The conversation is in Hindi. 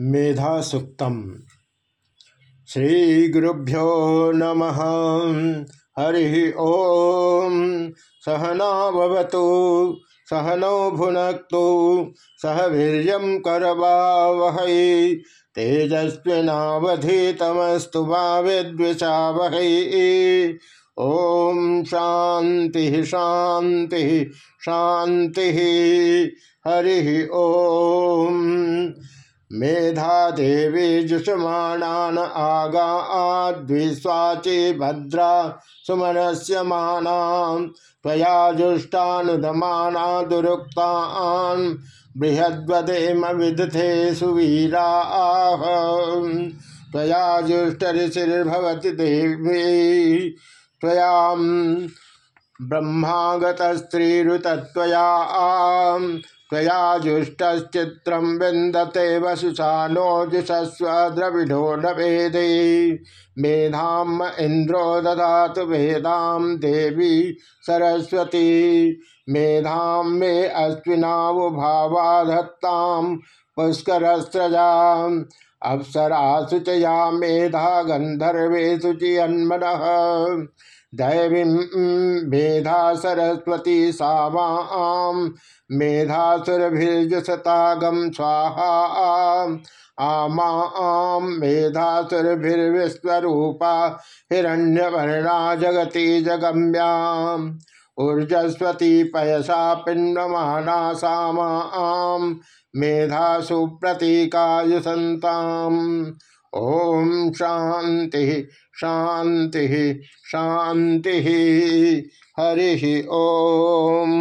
मेधा सुक्तम श्रीगुरुभ्यो नम। हरि ओम। सहनावतु सहनौ भुनक्तु, सह वीर करवा वह तेजस्विनावधीतमस्तु विद्विषा वह ओम शांति शांति शांति हरि ओम। मेधा देवी जुषमाणान आगा आद्विस्वाची भद्रा सुमनस्य मानां त्वया जुष्टानुदमाना दुरुक्तान् बृहद्वदेम विदथे सुवीरा। आह त्वया जुष्टऋषिर्भवति देवी। त्वयां ब्रह्मागतस्त्रीरुतत्वया आम् त्वया विंदते विन्दते वसुषा नोजुषस्व द्रविडो न वेदे मेधाम इन्द्रो दधा वेदां देवी सरस्वती। मेधां मे अश्विनाव भावाधत्तां पुष्करस्रजाम्। अप्सरासु च या मेधा गन्धर्वेषु चिन्मनः दैवीं मेधा सरस्वती सावां मेधासुरभिर्जुसतागम स्वाहा। आमा आम मेधासुरभिर्विश्वरूपा। हिरण्यवर्णा जगती जगम्याम। ऊर्जस्वती पयसा पिण्डमाना सामा आम मेधा सुप्रतीकायुसंताम ओम शांति शांति शांति हरि ओम।